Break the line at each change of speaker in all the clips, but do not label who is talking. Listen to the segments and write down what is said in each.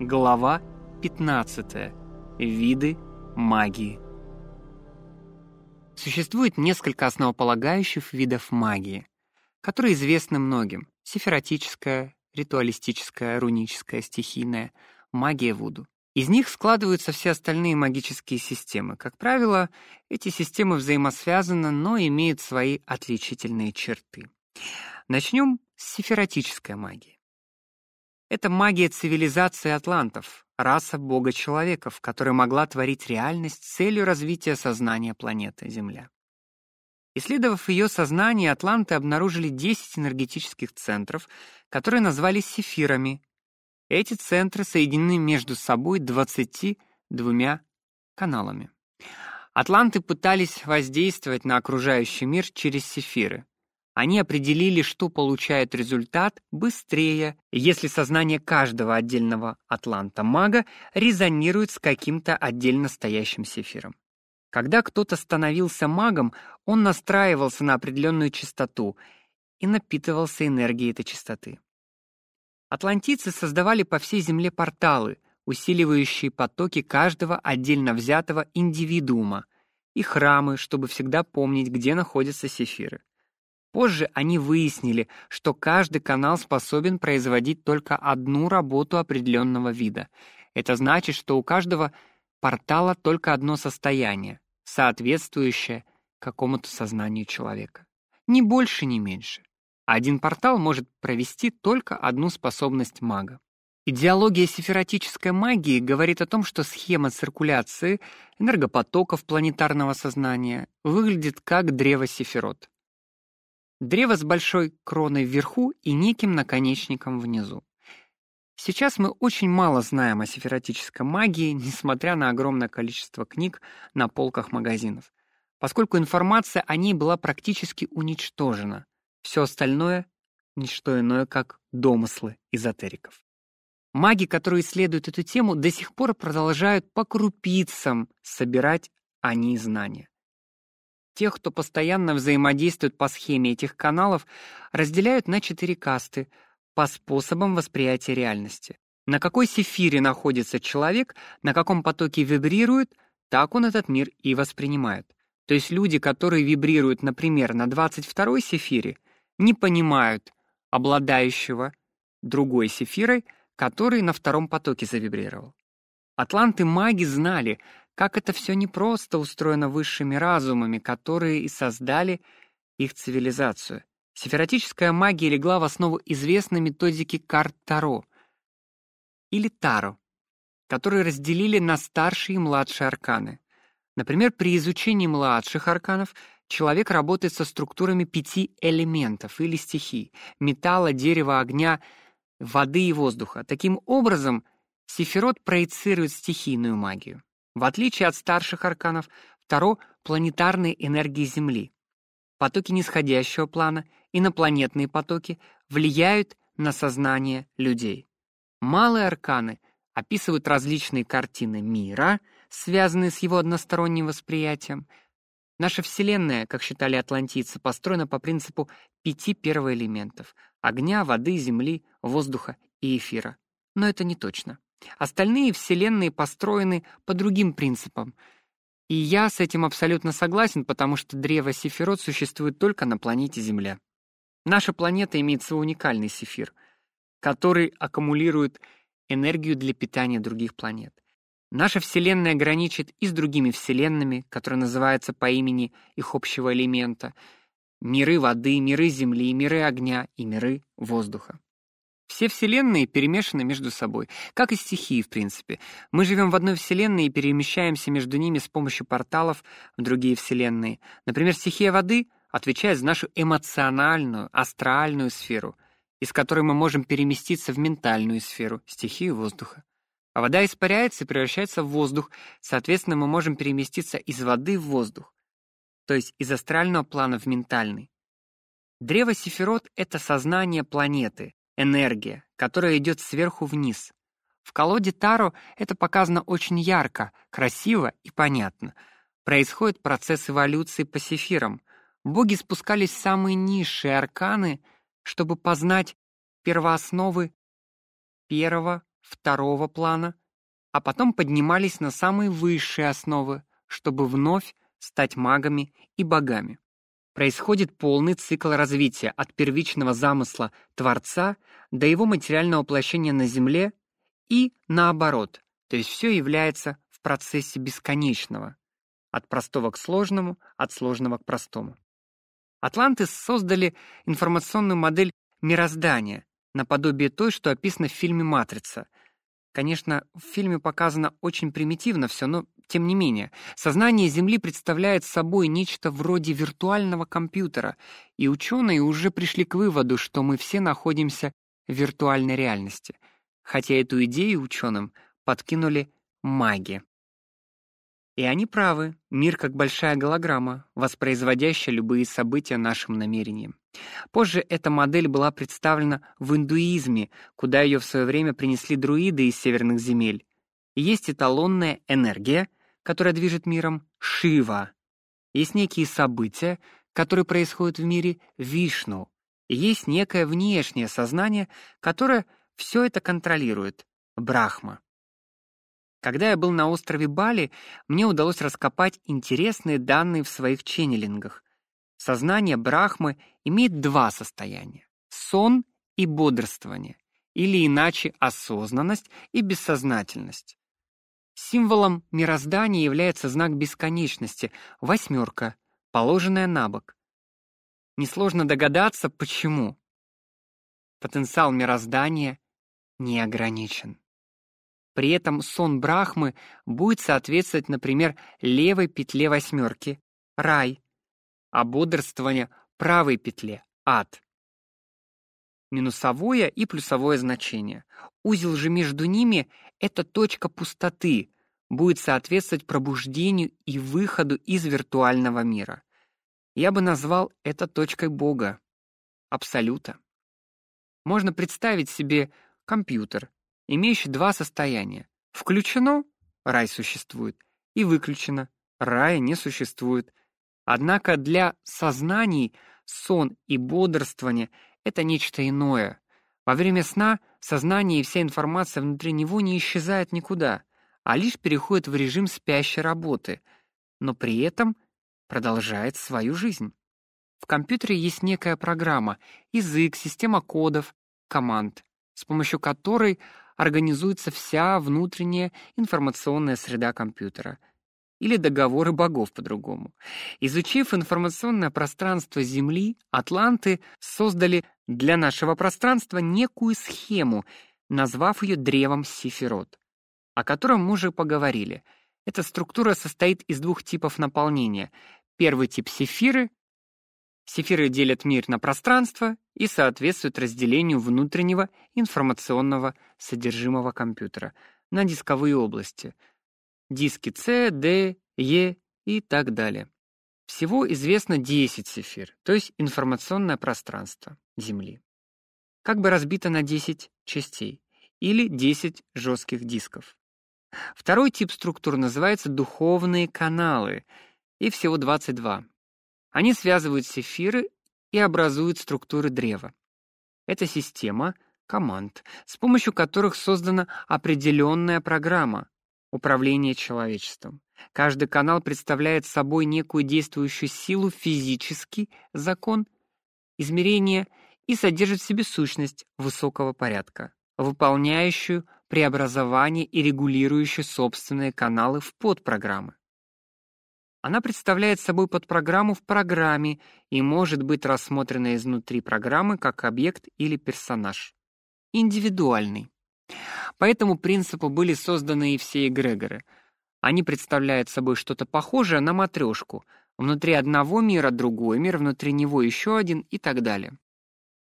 Глава 15. Виды магии. Существует несколько основополагающих видов магии, которые известны многим: сефиротическая, ритуалистическая, руническая, стихийная, магия вуду. Из них складываются все остальные магические системы. Как правило, эти системы взаимосвязаны, но имеют свои отличительные черты. Начнем с сефиротической магии. Это магия цивилизации атлантов, раса бога-человеков, которая могла творить реальность с целью развития сознания планеты Земля. Исследовав ее сознание, атланты обнаружили 10 энергетических центров, которые назвали сефирами. Эти центры соединены между собой 22 каналами. Атланты пытались воздействовать на окружающий мир через сефиры. Они определили, что получает результат быстрее, если сознание каждого отдельного атланта-мага резонирует с каким-то отдельно стоящим сефиром. Когда кто-то становился магом, он настраивался на определенную частоту и напитывался энергией этой частоты. Атлантийцы создавали по всей земле порталы, усиливающие потоки каждого отдельно взятого индивидуума, и храмы, чтобы всегда помнить, где находятся сефиры. Позже они выяснили, что каждый канал способен производить только одну работу определенного вида. Это значит, что у каждого портала только одно состояние, соответствующее какому-то сознанию человека. Ни больше, ни меньше. Один портал может провести только одну способность мага. Идеология сефиротической магии говорит о том, что схема циркуляции энергопотоков планетарного сознания выглядит как древо сефирот. Древо с большой кроной вверху и неким наконечником внизу. Сейчас мы очень мало знаем о сефиротической магии, несмотря на огромное количество книг на полках магазинов, поскольку информация о ней была практически уничтожена. Все остальное ни что иное, как домыслы эзотериков. Маги, которые исследуют эту тему, до сих пор продолжают по крупицам собирать о ней знания. Тех, кто постоянно взаимодействует по схеме этих каналов, разделяют на четыре касты по способам восприятия реальности. На какой сефире находится человек, на каком потоке вибрирует, так он этот мир и воспринимает. То есть люди, которые вибрируют, например, на 22-й сефире, не понимают обладающего другой сефирой, который на втором потоке завибрировал. Атланты-маги знали, как это все непросто устроено высшими разумами, которые и создали их цивилизацию. Сефиротическая магия легла в основу известной методики карт Таро или Таро, которые разделили на старшие и младшие арканы. Например, при изучении младших арканов человек работает со структурами пяти элементов или стихий: металла, дерева, огня, воды и воздуха. Таким образом, Сефирот проецирует стихийную магию. В отличие от старших арканов, Таро планетарные энергии Земли. Потоки нисходящего плана, инопланетные потоки влияют на сознание людей. Малые арканы описывают различные картины мира, связанные с его односторонним восприятием. Наша Вселенная, как считали атлантийцы, построена по принципу пяти первоэлементов: огня, воды, земли, воздуха и эфира. Но это не точно. Остальные вселенные построены по другим принципам. И я с этим абсолютно согласен, потому что древо Сефирот существует только на планете Земля. Наша планета имеет свой уникальный сефир, который аккумулирует энергию для питания других планет. Наша Вселенная граничит и с другими вселенными, которые называются по имени их общего элемента: миры воды, миры земли, миры огня и миры воздуха. Все вселенные перемешаны между собой, как и стихии, в принципе. Мы живем в одной вселенной и перемещаемся между ними с помощью порталов в другие вселенные. Например, стихия воды отвечает за нашу эмоциональную, астральную сферу, из которой мы можем переместиться в ментальную сферу, стихию воздуха. А вода испаряется и превращается в воздух, соответственно, мы можем переместиться из воды в воздух, то есть из астрального плана в ментальный. Древо Сефирот — это сознание планеты, энергия, которая идет сверху вниз. В колоде Таро это показано очень ярко, красиво и понятно. Происходит процесс эволюции по сефирам. Боги спускались в самые низшие арканы, чтобы познать первоосновы первого, второго плана, а потом поднимались на самые высшие основы, чтобы вновь стать магами и богами. Происходит полный цикл развития от первичного замысла Творца до его материального воплощения на Земле и наоборот, то есть все является в процессе бесконечного, от простого к сложному, от сложного к простому. Атланты создали информационную модель мироздания, наподобие той, что описано в фильме «Матрица». Конечно, в фильме показано очень примитивно все, но тем не менее, сознание Земли представляет собой нечто вроде виртуального компьютера, и ученые уже пришли к выводу, что мы все находимся в виртуальной реальности. Хотя эту идею ученым подкинули маги. И они правы. Мир как большая голограмма, воспроизводящая любые события нашим намерениям. Позже эта модель была представлена в индуизме, куда ее в свое время принесли друиды из северных земель. И есть эталонная энергия, которая движет миром, Шива. Есть некие события, которые происходят в мире, Вишну. И есть некое внешнее сознание, которое все это контролирует, Брахма. Когда я был на острове Бали, мне удалось раскопать интересные данные в своих ченнелингах. Сознание Брахмы имеет два состояния: сон и бодрствование, или иначе осознанность и бессознательность. Символом мироздания является знак бесконечности восьмерка, положенная на бок. Несложно догадаться, почему. Потенциал мироздания не ограничен. При этом сон Брахмы будет соответствовать, например, левой петле восьмерки — рай, а бодрствование — правой петле — ад. Минусовое и плюсовое значение. Узел же между ними — это точка пустоты, будет соответствовать пробуждению и выходу из виртуального мира. Я бы назвал это точкой Бога, абсолюта. Можно представить себе компьютер, имеющий два состояния. Включено — рай существует, и выключено — рая не существует. Однако для сознаний сон и бодрствование — это нечто иное. Во время сна сознание и вся информация внутри него не исчезает никуда, а лишь переходит в режим спящей работы, но при этом продолжает свою жизнь. В компьютере есть некая программа, язык, система кодов, команд, с помощью которой организуется вся внутренняя информационная среда компьютера или договоры богов по-другому. Изучив информационное пространство Земли, атланты создали для нашего пространства некую схему, назвав ее древом Сифирот, о котором мы уже поговорили. Эта структура состоит из двух типов наполнения. Первый тип сефиры Сефиры делят мир на пространство и соответствуют разделению внутреннего информационного содержимого компьютера на дисковые области: диски C, D, E и так далее. Всего известно 10 сефир, то есть информационное пространство Земли. Как бы разбито на 10 частей или 10 жестких дисков. Второй тип структур называется духовные каналы, и всего 22. Они связывают сефиры и образуют структуры древа. Это система команд, с помощью которых создана определенная программа управления человечеством. Каждый канал представляет собой некую действующую силу, физический закон, измерение и содержит в себе сущность высокого порядка, выполняющую преобразование и регулирующую собственные каналы в подпрограммы. Она представляет собой подпрограмму в программе и может быть рассмотрена изнутри программы как объект или персонаж. Индивидуальный. По этому принципу были созданы и все эгрегоры. Они представляют собой что-то похожее на матрешку. Внутри одного мира другой мир, внутри него еще один и так далее.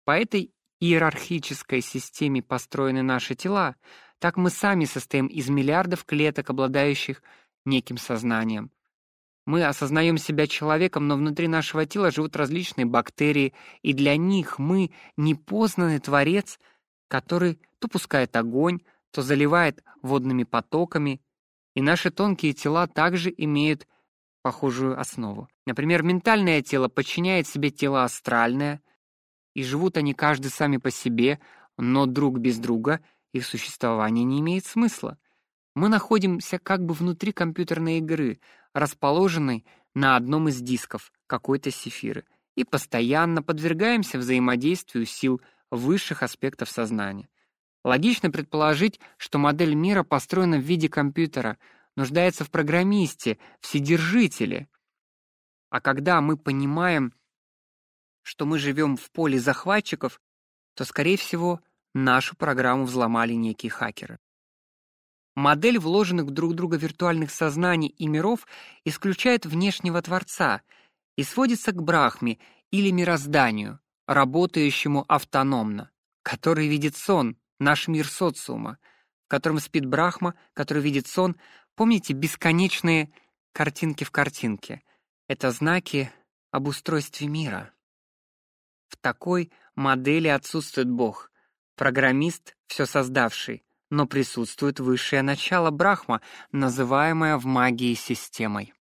По этой иерархической системе построены наши тела, так мы сами состоим из миллиардов клеток, обладающих неким сознанием. Мы осознаем себя человеком, но внутри нашего тела живут различные бактерии, и для них мы непознанный творец, который то пускает огонь, то заливает водными потоками, и наши тонкие тела также имеют похожую основу. Например, ментальное тело подчиняет себе тело астральное, и живут они каждый сами по себе, но друг без друга их существование не имеет смысла. Мы находимся как бы внутри компьютерной игры, расположенной на одном из дисков какой-то сефиры, и постоянно подвергаемся взаимодействию сил высших аспектов сознания. Логично предположить, что модель мира построена в виде компьютера, нуждается в программисте, вседержителе. А когда мы понимаем, что мы живем в поле захватчиков, то, скорее всего, нашу программу взломали некие хакеры. Модель вложенных друг в друга виртуальных сознаний и миров исключает внешнего творца и сводится к брахме или мирозданию, работающему автономно, который видит сон, наш мир социума, в котором спит брахма, который видит сон. Помните бесконечные картинки в картинке? Это знаки об устройстве мира. В такой модели отсутствует Бог, программист, все создавший, но присутствует высшее начало Брахма, называемое в магии системой.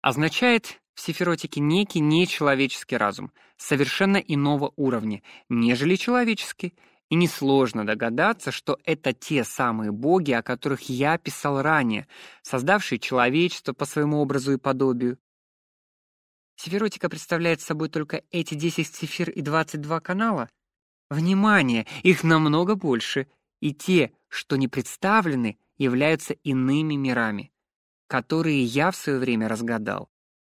Означает в сефиротике некий нечеловеческий разум, совершенно иного уровня, нежели человеческий, и несложно догадаться, что это те самые боги, о которых я писал ранее, создавшие человечество по своему образу и подобию, Сефиротика представляет собой только эти 10 цифр и 22 канала? Внимание, их намного больше, и те, что не представлены, являются иными мирами, которые я в свое время разгадал,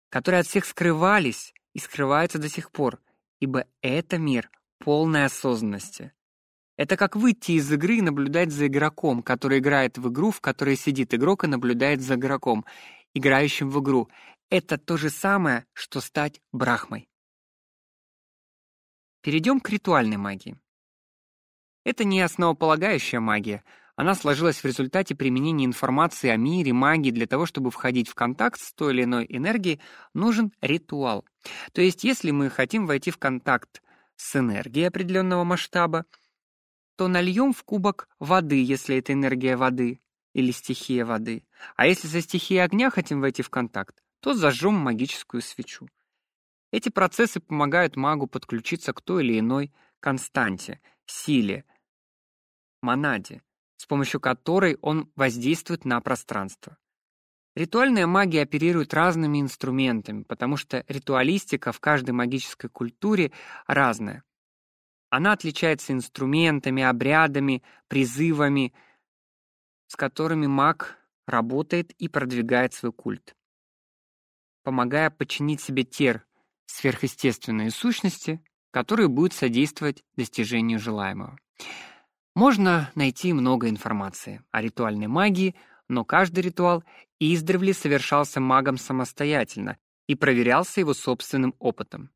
которые от всех скрывались и скрываются до сих пор, ибо это мир полной осознанности. Это как выйти из игры и наблюдать за игроком, который играет в игру, в которой сидит игрок и наблюдает за игроком, играющим в игру. Это то же самое, что стать брахмой. Перейдем к ритуальной магии. Это не основополагающая магия. Она сложилась в результате применения информации о мире, магии для того, чтобы входить в контакт с той или иной энергией, нужен ритуал. То есть, если мы хотим войти в контакт с энергией определенного масштаба, то нальем в кубок воды, если это энергия воды или стихия воды. А если со стихией огня хотим войти в контакт, то зажжем магическую свечу. Эти процессы помогают магу подключиться к той или иной константе, силе, монаде, с помощью которой он воздействует на пространство. Ритуальная магия оперирует разными инструментами, потому что ритуалистика в каждой магической культуре разная. Она отличается инструментами, обрядами, призывами, с которыми маг работает и продвигает свой культ помогая подчинить себе те сверхъестественные сущности, которые будут содействовать достижению желаемого. Можно найти много информации о ритуальной магии, но каждый ритуал издревле совершался магом самостоятельно и проверялся его собственным опытом.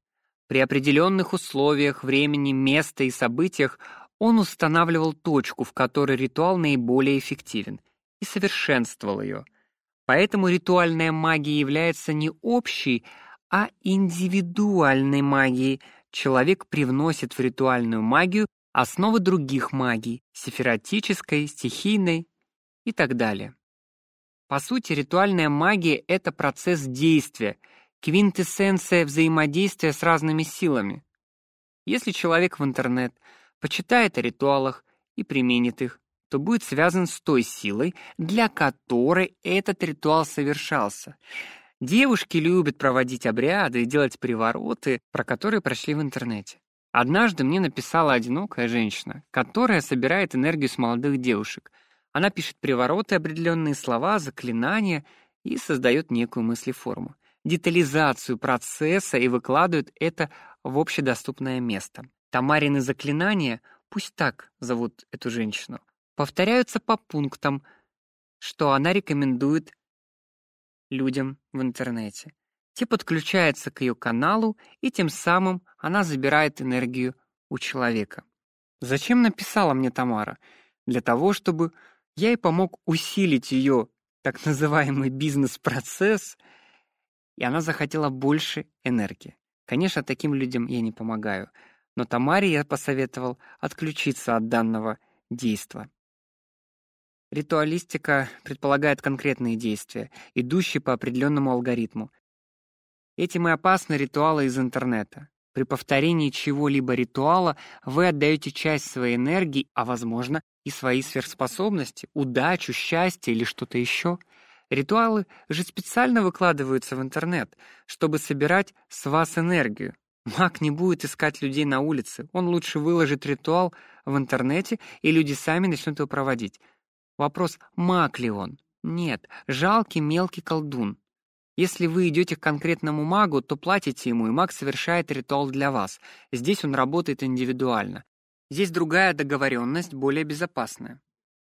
При определенных условиях, времени, места и событиях он устанавливал точку, в которой ритуал наиболее эффективен, и совершенствовал ее – Поэтому ритуальная магия является не общей, а индивидуальной магией. Человек привносит в ритуальную магию основы других магий: сефиротической, стихийной и так далее. По сути, ритуальная магия это процесс действия, квинтэссенция взаимодействия с разными силами. Если человек в интернет почитает о ритуалах и применит их, то будет связан с той силой, для которой этот ритуал совершался. Девушки любят проводить обряды и делать привороты, про которые прошли в интернете. Однажды мне написала одинокая женщина, которая собирает энергию с молодых девушек. Она пишет привороты, определенные слова, заклинания и создает некую мыслеформу, детализацию процесса и выкладывает это в общедоступное место. Тамарины заклинания, пусть так зовут эту женщину, повторяются по пунктам, что она рекомендует людям в интернете. Те подключаются к ее каналу, и тем самым она забирает энергию у человека. Зачем написала мне Тамара? Для того, чтобы я ей помог усилить ее так называемый бизнес-процесс, и она захотела больше энергии. Конечно, таким людям я не помогаю, но Тамаре я посоветовал отключиться от данного действа. Ритуалистика предполагает конкретные действия, идущие по определенному алгоритму. Этим и опасны ритуалы из интернета. При повторении чего-либо ритуала вы отдаете часть своей энергии, а возможно, и свои сверхспособности, удачу, счастье или что-то еще. Ритуалы же специально выкладываются в интернет, чтобы собирать с вас энергию. Маг не будет искать людей на улице, он лучше выложит ритуал в интернете, и люди сами начнут его проводить. Вопрос, маг ли он? Нет, жалкий мелкий колдун. Если вы идете к конкретному магу, то платите ему, и маг совершает ритуал для вас. Здесь он работает индивидуально. Здесь другая договоренность, более безопасная.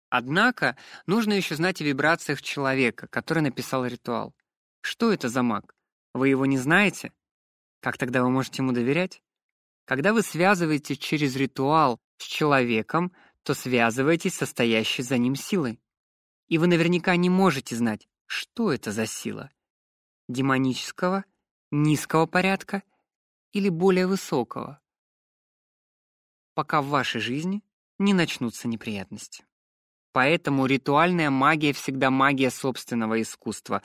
Однако, нужно еще знать о вибрациях человека, который написал ритуал. Что это за маг? Вы его не знаете? Как тогда вы можете ему доверять? Когда вы связываете через ритуал с человеком, то связываетесь со стоящей за ним силой. И вы наверняка не можете знать, что это за сила демонического, низкого порядка или более высокого, пока в вашей жизни не начнутся неприятности. Поэтому ритуальная магия всегда магия собственного искусства.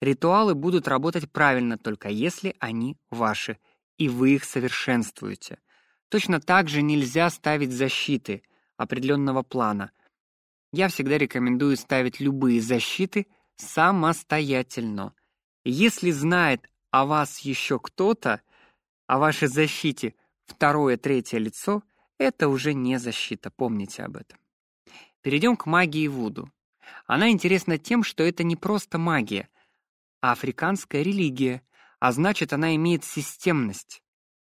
Ритуалы будут работать правильно только если они ваши, и вы их совершенствуете. Точно так же нельзя ставить защиты определенного плана. Я всегда рекомендую ставить любые защиты самостоятельно. Если знает о вас еще кто-то, о вашей защите второе, третье лицо, это уже не защита, помните об этом. Перейдем к магии Вуду. Она интересна тем, что это не просто магия, а африканская религия, а значит, она имеет системность.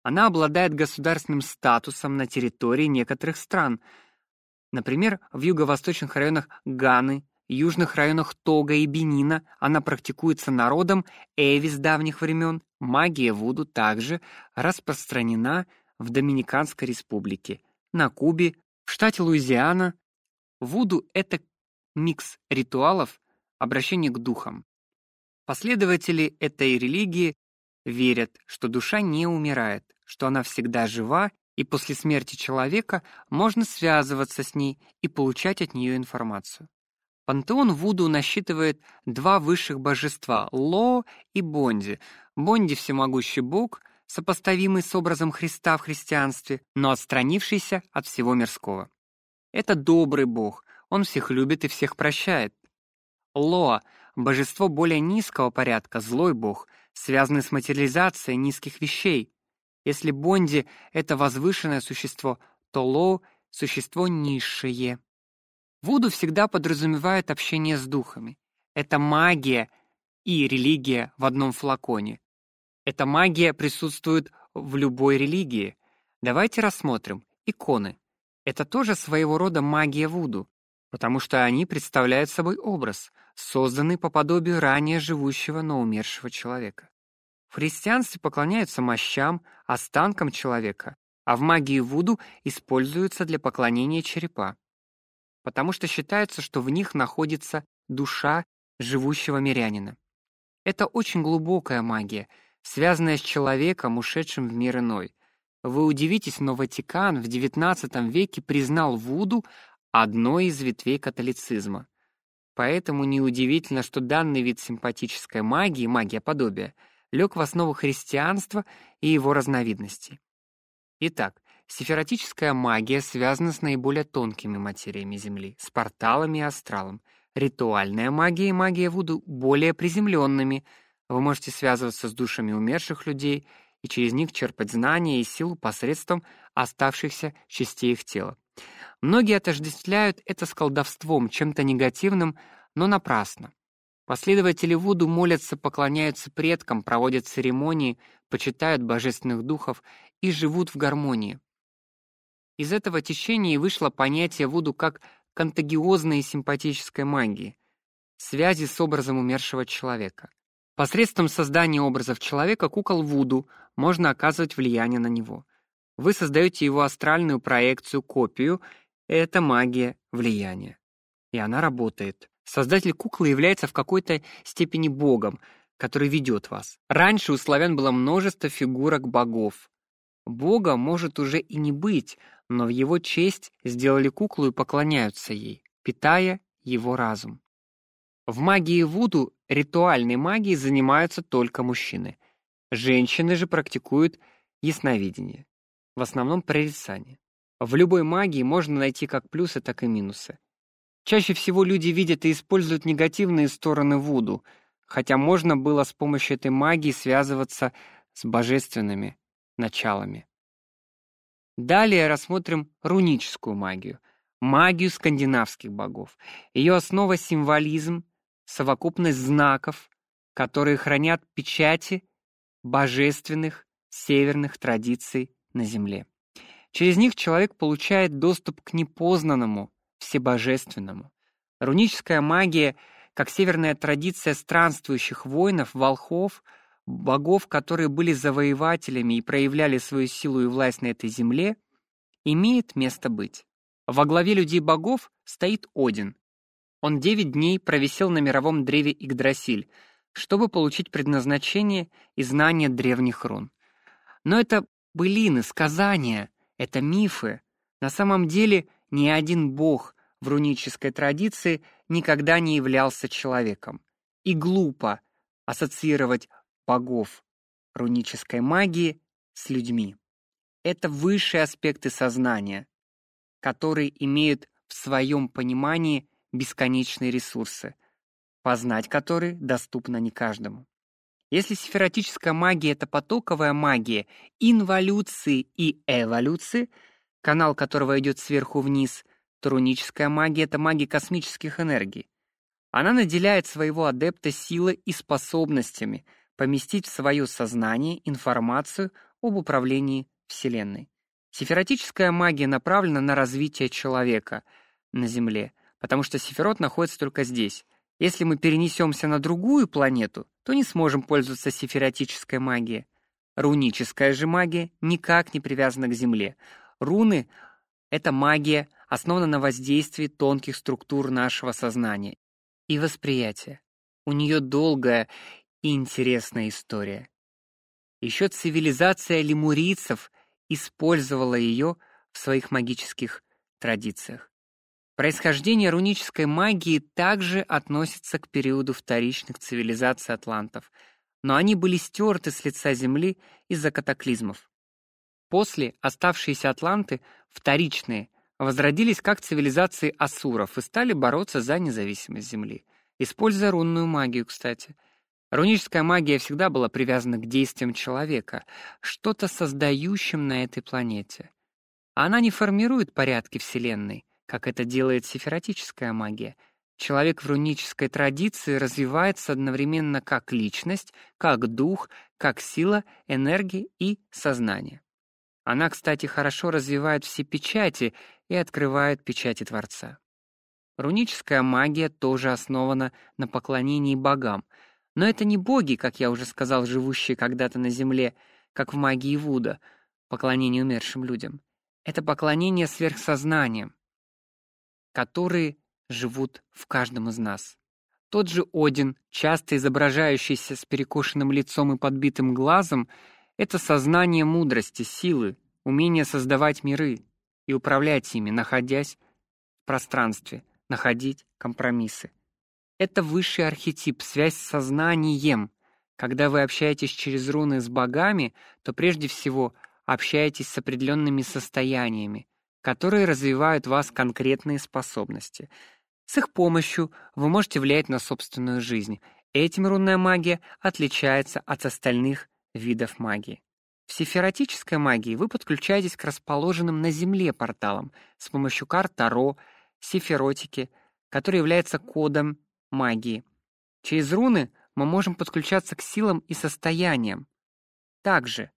Она обладает государственным статусом на территории некоторых стран. Например, в юго-восточных районах Ганы, южных районах Тога и Бенина она практикуется народом Эви с давних времен. Магия вуду также распространена в Доминиканской республике, на Кубе, в штате Луизиана. Вуду это микс ритуалов, обращения к духам. Последователи этой религии верят, что душа не умирает, что она всегда жива, и после смерти человека можно связываться с ней и получать от нее информацию. Пантеон Вуду насчитывает два высших божества — Ло и Бонди. Бонди — всемогущий бог, сопоставимый с образом Христа в христианстве, но отстранившийся от всего мирского. Это добрый бог, он всех любит и всех прощает. Ло — божество более низкого порядка, злой бог, связанный с материализацией низких вещей. Если Бонди — это возвышенное существо, то Ло — существо низшее. Вуду всегда подразумевает общение с духами. Это магия и религия в одном флаконе. Эта магия присутствует в любой религии. Давайте рассмотрим иконы. Это тоже своего рода магия вуду, потому что они представляют собой образ, созданный по подобию ранее живущего, но умершего человека. В христианстве поклоняются мощам, останкам человека, а в магии вуду используются для поклонения черепа потому что считается, что в них находится душа живущего мирянина. Это очень глубокая магия, связанная с человеком, ушедшим в мир иной. Вы удивитесь, но Ватикан в XIX веке признал вуду одной из ветвей католицизма. Поэтому неудивительно, что данный вид симпатической магии, магия подобия, лег в основу христианства и его разновидностей. Итак, Сефиротическая магия связана с наиболее тонкими материями Земли, с порталами и астралом. Ритуальная магия и магия Вуду более приземленными. Вы можете связываться с душами умерших людей и через них черпать знания и силу посредством оставшихся частей их тела. Многие отождествляют это с колдовством, чем-то негативным, но напрасно. Последователи Вуду молятся, поклоняются предкам, проводят церемонии, почитают божественных духов и живут в гармонии. Из этого течения и вышло понятие вуду как контагиозной симпатической магии, связи с образом умершего человека. Посредством создания образов человека кукол вуду можно оказывать влияние на него. Вы создаете его астральную проекцию, копию это магия влияния. И она работает. Создатель куклы является в какой-то степени богом, который ведет вас. Раньше у славян было множество фигурок богов. Бога может уже и не быть, но в его честь сделали куклу и поклоняются ей, питая его разум. В магии вуду ритуальной магией занимаются только мужчины. Женщины же практикуют ясновидение, в основном прорицание. В любой магии можно найти как плюсы, так и минусы. Чаще всего люди видят и используют негативные стороны вуду, хотя можно было с помощью этой магии связываться с божественными началами. Далее рассмотрим руническую магию, магию скандинавских богов. Ее основа символизм, совокупность знаков, которые хранят печати божественных северных традиций на земле. Через них человек получает доступ к непознанному, всебожественному. Руническая магия, как северная традиция странствующих воинов, волхвов, богов, которые были завоевателями и проявляли свою силу и власть на этой земле, имеет место быть. Во главе людей-богов стоит Один. Он девять дней провисел на мировом древе Игдрасиль, чтобы получить предназначение и знания древних рун. Но это былины, сказания, это мифы. На самом деле ни один бог в рунической традиции никогда не являлся человеком. И глупо ассоциировать богов рунической магии с людьми. Это высшие аспекты сознания, которые имеют в своем понимании бесконечные ресурсы, познать которые доступно не каждому. Если сферотическая магия это потоковая магия инволюции и эволюции, канал которого идет сверху вниз, то руническая магия это магия космических энергий. Она наделяет своего адепта силой и способностями поместить в свое сознание информацию об управлении Вселенной. Сефиротическая магия направлена на развитие человека на Земле, потому что сефирот находится только здесь. Если мы перенесемся на другую планету, то не сможем пользоваться сефиротической магией. Руническая же магия никак не привязана к Земле. Руны — это магия, основана на воздействии тонких структур нашего сознания и восприятия. У нее долгая и интересная история. Еще цивилизация лемурийцев использовала ее в своих магических традициях. Происхождение рунической магии также относится к периоду вторичных цивилизаций атлантов, но они были стерты с лица земли из-за катаклизмов. После оставшиеся атланты, вторичные, возродились как цивилизации асуров и стали бороться за независимость земли, используя рунную магию, кстати. Руническая магия всегда была привязана к действиям человека, что-то создающим на этой планете. Она не формирует порядки вселенной, как это делает сефиротическая магия. Человек в рунической традиции развивается одновременно как личность, как дух, как сила, энергия и сознание. Она, кстати, хорошо развивает все печати и открывает печати Творца. Руническая магия тоже основана на поклонении богам, но это не боги, как я уже сказал, живущие когда-то на земле, как в магии Вуда, поклонение умершим людям. Это поклонение сверхсознанием, которые живут в каждом из нас. Тот же Один, часто изображающийся с перекошенным лицом и подбитым глазом, это сознание мудрости, силы, умение создавать миры и управлять ими, находясь в пространстве, находить компромиссы. Это высший архетип, связь с сознанием. Когда вы общаетесь через руны с богами, то прежде всего общаетесь с определенными состояниями, которые развивают в вас конкретные способности. С их помощью вы можете влиять на собственную жизнь. Этим рунная магия отличается от остальных видов магии. В сефиротической магии вы подключаетесь к расположенным на Земле порталам с помощью карт Таро, сефиротики, который является кодом магии. Через руны мы можем подключаться к силам и состояниям. Также,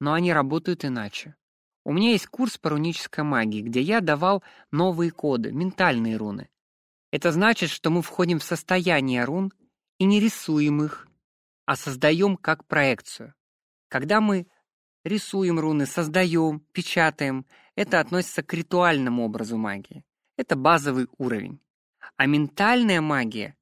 но они работают иначе. У меня есть курс по рунической магии, где я давал новые коды, ментальные руны. Это значит, что мы входим в состояние рун и не рисуем их, а создаем как проекцию. Когда мы рисуем руны, создаем, печатаем, это относится к ритуальному образу магии. Это базовый уровень. А ментальная магия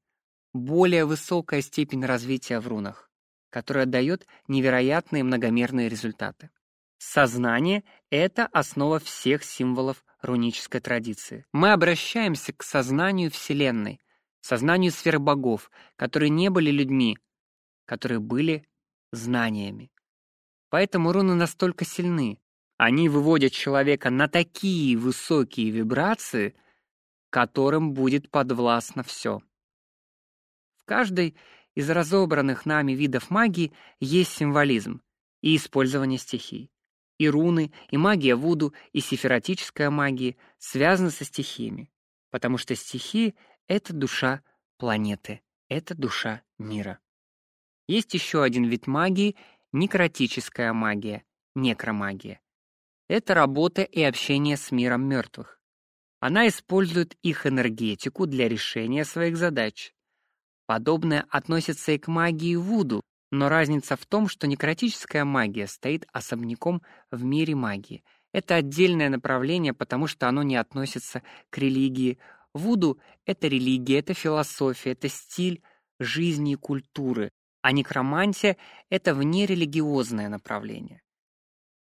более высокая степень развития в рунах, которая дает невероятные многомерные результаты. Сознание — это основа всех символов рунической традиции. Мы обращаемся к сознанию Вселенной, сознанию сферы богов, которые не были людьми, которые были знаниями. Поэтому руны настолько сильны. Они выводят человека на такие высокие вибрации, которым будет подвластно все. В каждой из разобранных нами видов магии есть символизм и использование стихий. И руны, и магия вуду, и сифиратическая магия связаны со стихиями, потому что стихии — это душа планеты, это душа мира. Есть еще один вид магии — некротическая магия, некромагия. Это работа и общение с миром мертвых. Она использует их энергетику для решения своих задач. Подобное относится и к магии вуду, но разница в том, что некротическая магия стоит особняком в мире магии. Это отдельное направление, потому что оно не относится к религии. Вуду — это религия, это философия, это стиль жизни и культуры, а некромантия — это внерелигиозное направление.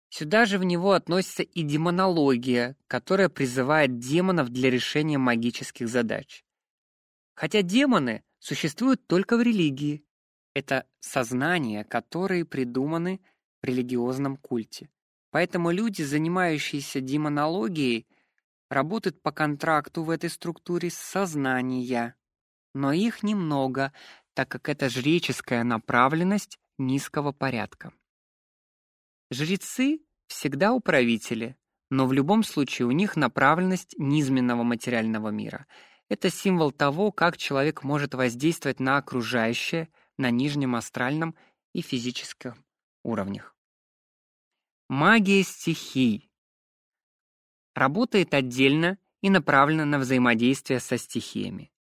Сюда же в него относится и демонология, которая призывает демонов для решения магических задач. Хотя демоны существуют только в религии, это сознания, которые придуманы в религиозном культе. Поэтому люди, занимающиеся демонологией, работают по контракту в этой структуре сознания. Но их немного, так как это жреческая направленность низкого порядка. Жрецы всегда управители, но в любом случае у них направленность низменного материального мира. Это символ того, как человек может воздействовать на окружающее на нижнем астральном и физическом уровнях. Магия стихий работает отдельно и направлена на взаимодействие со стихиями.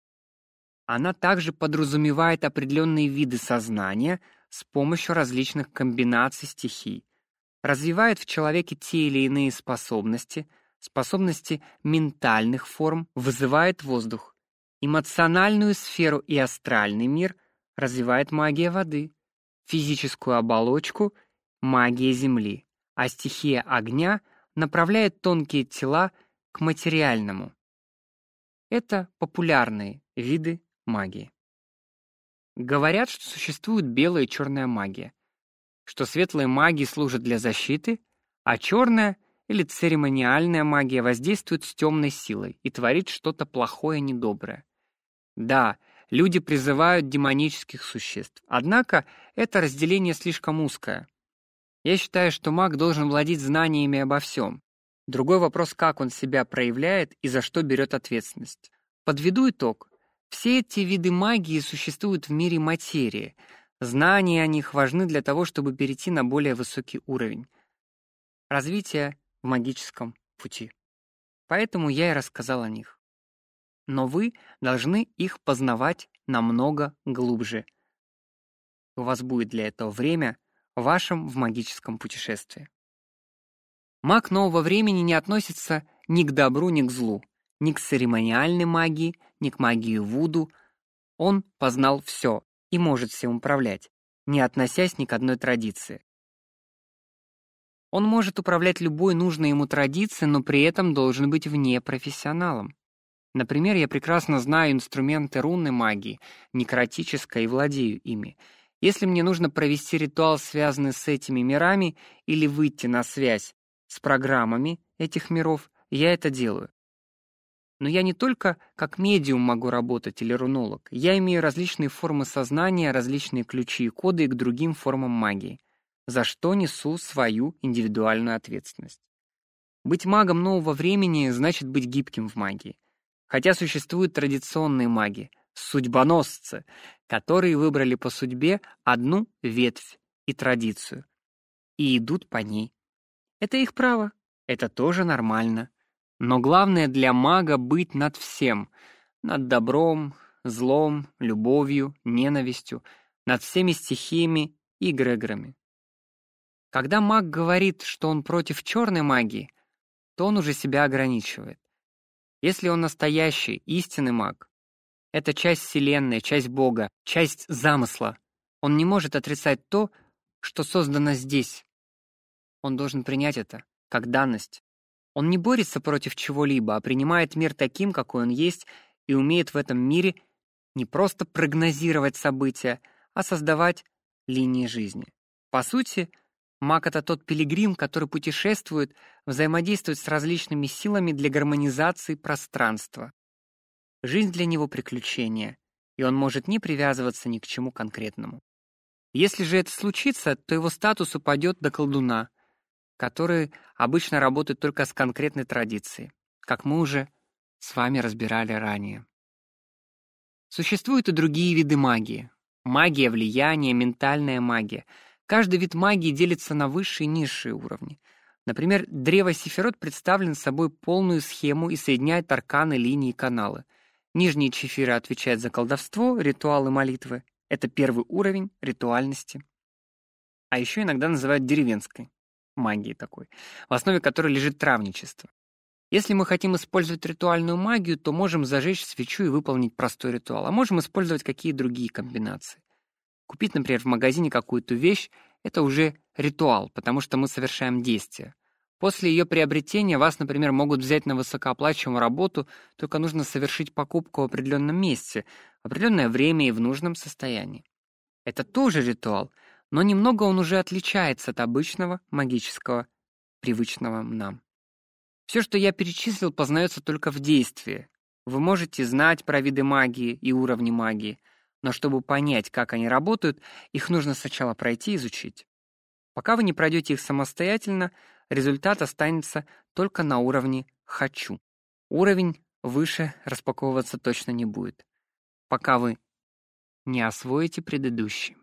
Она также подразумевает определенные виды сознания с помощью различных комбинаций стихий, развивает в человеке те или иные способности, способности ментальных форм, вызывает воздух, эмоциональную сферу и астральный мир – развивает магия воды, физическую оболочку — магия земли, а стихия огня направляет тонкие тела к материальному. Это популярные виды магии. Говорят, что существует белая и черная магия, что светлые магии служат для защиты, а черная или церемониальная магия воздействует с темной силой и творит что-то плохое недоброе. Да, люди призывают демонических существ. Однако это разделение слишком узкое. Я считаю, что маг должен владеть знаниями обо всем. Другой вопрос, как он себя проявляет и за что берет ответственность. Подведу итог. Все эти виды магии существуют в мире материи. Знания о них важны для того, чтобы перейти на более высокий уровень развития в магическом пути. Поэтому я и рассказал о них но вы должны их познавать намного глубже. У вас будет для этого время в вашем в магическом путешествии. Маг нового времени не относится ни к добру, ни к злу, ни к церемониальной магии, ни к магии вуду. Он познал все и может всем управлять, не относясь ни к одной традиции. Он может управлять любой нужной ему традицией, но при этом должен быть вне профессионалом. Например, я прекрасно знаю инструменты рунной магии, некротической, и владею ими. Если мне нужно провести ритуал, связанный с этими мирами, или выйти на связь с программами этих миров, я это делаю. Но я не только как медиум могу работать или рунолог. Я имею различные формы сознания, различные ключи и коды к другим формам магии, за что несу свою индивидуальную ответственность. Быть магом нового времени значит быть гибким в магии. Хотя существуют традиционные маги, судьбоносцы, которые выбрали по судьбе одну ветвь и традицию и идут по ней. Это их право, это тоже нормально. Но главное для мага быть над всем, над добром, злом, любовью, ненавистью, над всеми стихиями и эгрегорами. Когда маг говорит, что он против черной магии, то он уже себя ограничивает. Если он настоящий, истинный маг, это часть Вселенной, часть Бога, часть замысла. Он не может отрицать то, что создано здесь. Он должен принять это как данность. Он не борется против чего-либо, а принимает мир таким, какой он есть, и умеет в этом мире не просто прогнозировать события, а создавать линии жизни. По сути, Маг — это тот пилигрим, который путешествует, взаимодействует с различными силами для гармонизации пространства. Жизнь для него — приключение, и он может не привязываться ни к чему конкретному. Если же это случится, то его статус упадет до колдуна, который обычно работает только с конкретной традицией, как мы уже с вами разбирали ранее. Существуют и другие виды магии. Магия влияния, ментальная магия — Каждый вид магии делится на высшие и низшие уровни. Например, древо Сефирот представлен собой полную схему и соединяет арканы, линии и каналы. Нижние чефиры отвечают за колдовство, ритуалы, молитвы. Это первый уровень ритуальности. А еще иногда называют деревенской магией такой, в основе которой лежит травничество. Если мы хотим использовать ритуальную магию, то можем зажечь свечу и выполнить простой ритуал, а можем использовать какие другие комбинации. Купить, например, в магазине какую-то вещь — это уже ритуал, потому что мы совершаем действие. После ее приобретения вас, например, могут взять на высокооплачиваемую работу, только нужно совершить покупку в определенном месте, в определенное время и в нужном состоянии. Это тоже ритуал, но немного он уже отличается от обычного магического, привычного нам. Все, что я перечислил, познается только в действии. Вы можете знать про виды магии и уровни магии, но чтобы понять, как они работают, их нужно сначала пройти и изучить. Пока вы не пройдете их самостоятельно, результат останется только на уровне «хочу». Уровень выше распаковываться точно не будет, пока вы не освоите предыдущий.